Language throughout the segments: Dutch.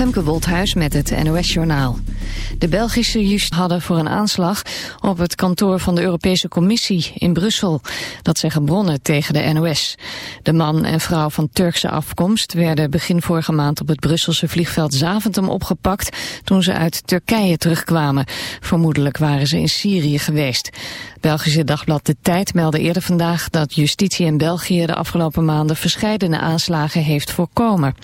Femke Wolthuis met het NOS-journaal. De Belgische justitie hadden voor een aanslag op het kantoor van de Europese Commissie in Brussel. Dat zeggen bronnen tegen de NOS. De man en vrouw van Turkse afkomst werden begin vorige maand op het Brusselse vliegveld Zaventem opgepakt toen ze uit Turkije terugkwamen. Vermoedelijk waren ze in Syrië geweest. Belgische dagblad De Tijd meldde eerder vandaag dat justitie in België de afgelopen maanden verscheidene aanslagen heeft voorkomen.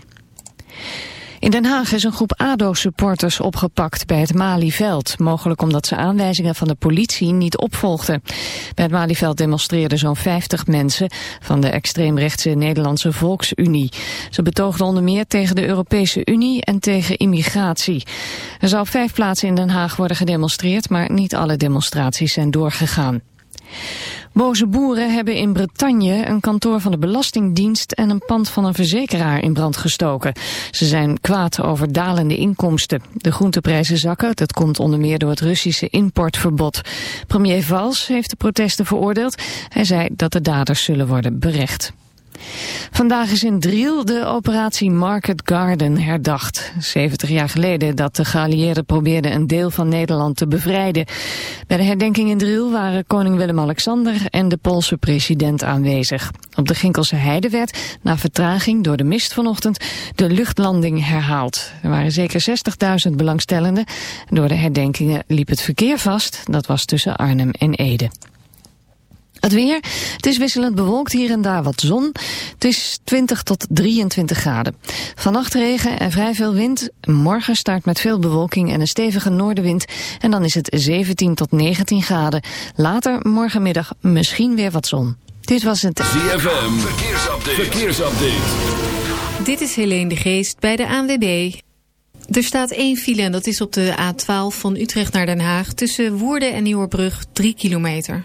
In Den Haag is een groep ADO-supporters opgepakt bij het Malieveld. Mogelijk omdat ze aanwijzingen van de politie niet opvolgden. Bij het Malieveld demonstreerden zo'n 50 mensen van de extreemrechtse Nederlandse Volksunie. Ze betoogden onder meer tegen de Europese Unie en tegen immigratie. Er zou vijf plaatsen in Den Haag worden gedemonstreerd, maar niet alle demonstraties zijn doorgegaan. Boze boeren hebben in Bretagne een kantoor van de Belastingdienst en een pand van een verzekeraar in brand gestoken. Ze zijn kwaad over dalende inkomsten. De groenteprijzen zakken, dat komt onder meer door het Russische importverbod. Premier Valls heeft de protesten veroordeeld. Hij zei dat de daders zullen worden berecht. Vandaag is in Driel de operatie Market Garden herdacht. 70 jaar geleden dat de geallieerden probeerden een deel van Nederland te bevrijden. Bij de herdenking in Driel waren koning Willem-Alexander en de Poolse president aanwezig. Op de Ginkelse Heide werd, na vertraging door de mist vanochtend, de luchtlanding herhaald. Er waren zeker 60.000 belangstellenden. Door de herdenkingen liep het verkeer vast. Dat was tussen Arnhem en Ede. Het weer, het is wisselend bewolkt, hier en daar wat zon. Het is 20 tot 23 graden. Vannacht regen en vrij veel wind. Morgen start met veel bewolking en een stevige noordenwind. En dan is het 17 tot 19 graden. Later morgenmiddag misschien weer wat zon. Dit was het... ZFM, verkeersupdate. verkeersupdate. Dit is Helene de Geest bij de ANWB. Er staat één file en dat is op de A12 van Utrecht naar Den Haag... tussen Woerden en Nieuwerbrug 3 kilometer.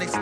of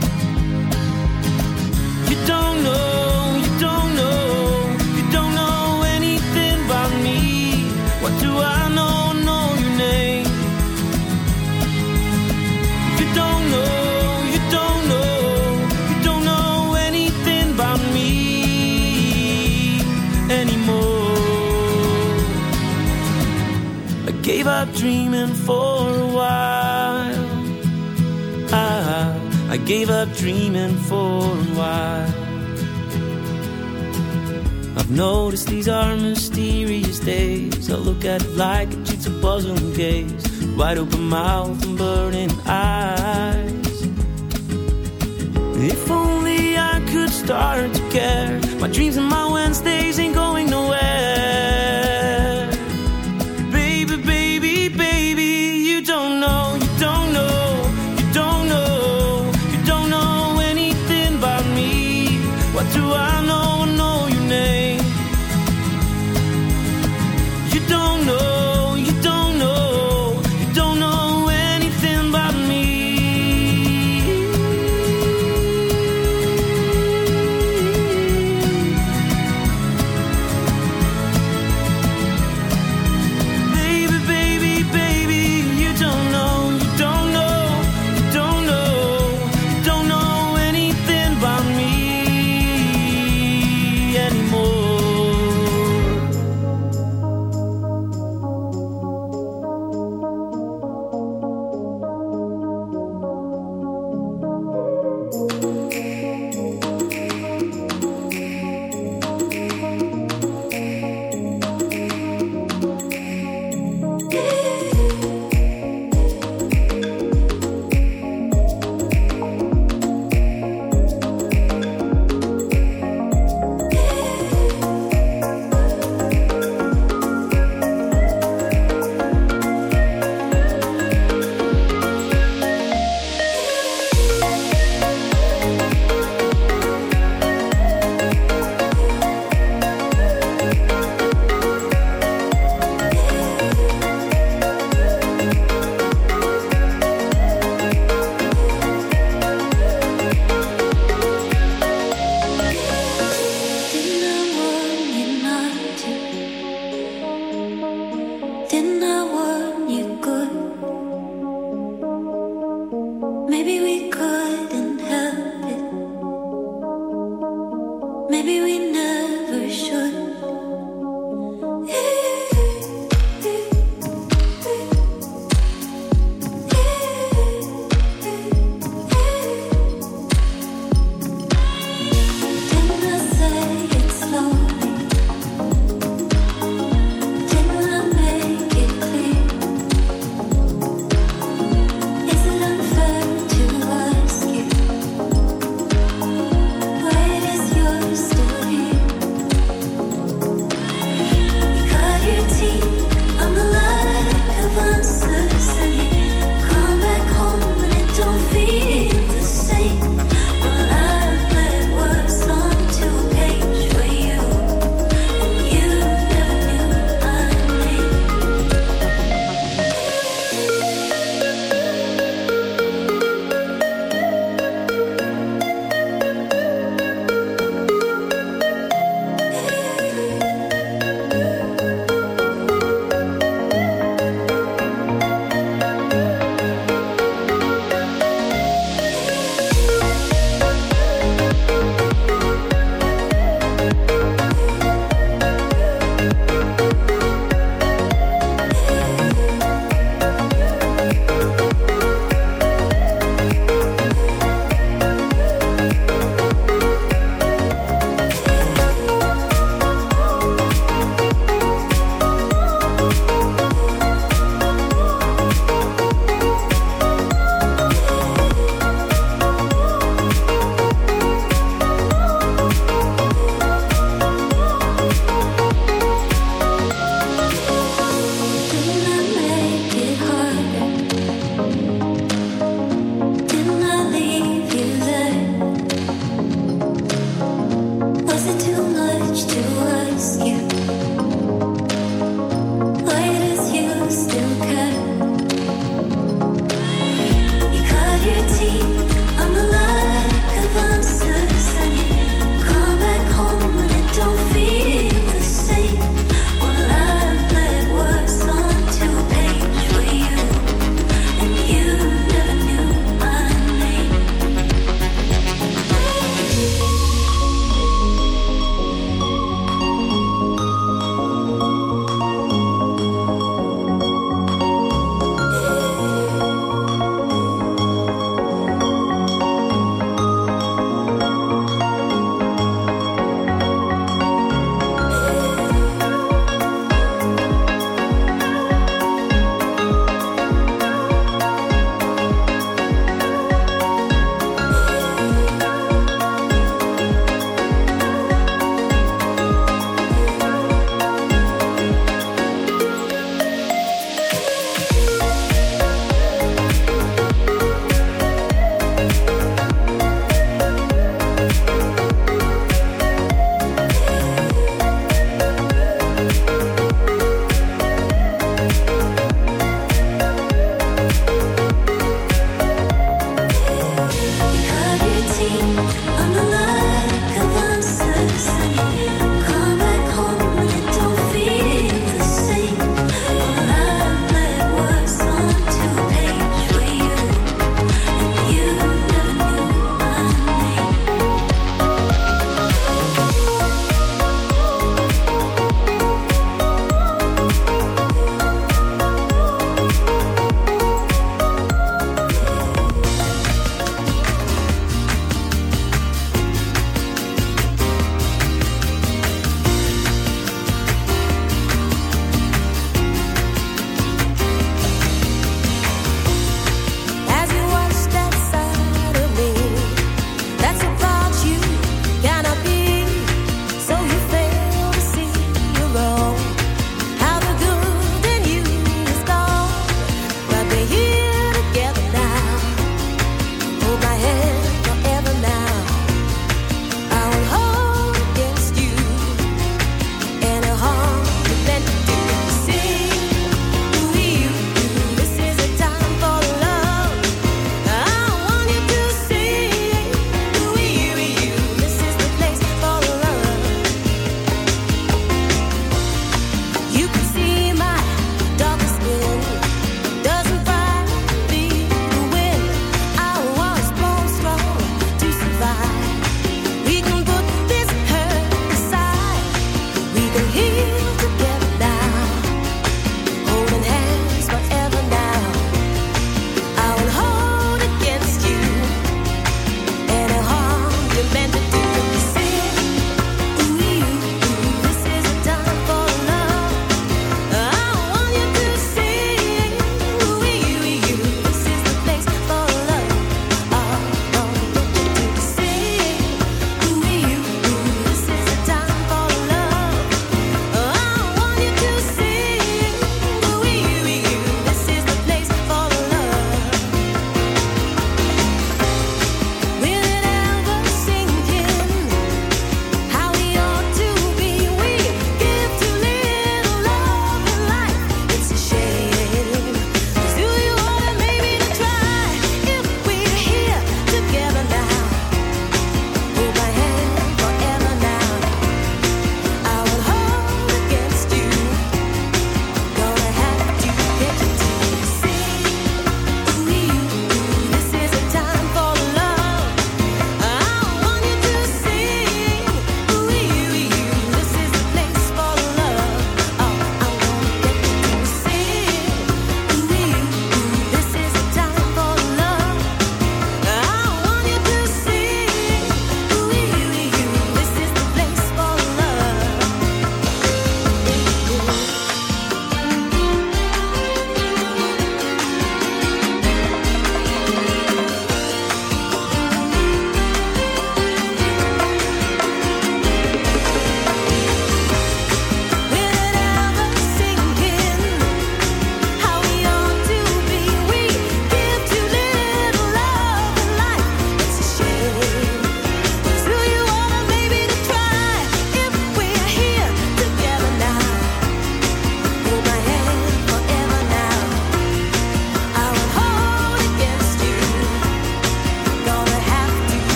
Noticed these are mysterious days. I look at it like it's a puzzle gaze. Wide open mouth and burning eyes. If only I could start to care. My dreams and my Wednesdays ain't going nowhere.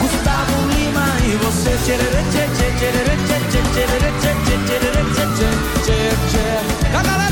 Gustavo Lima e você. tchê tchê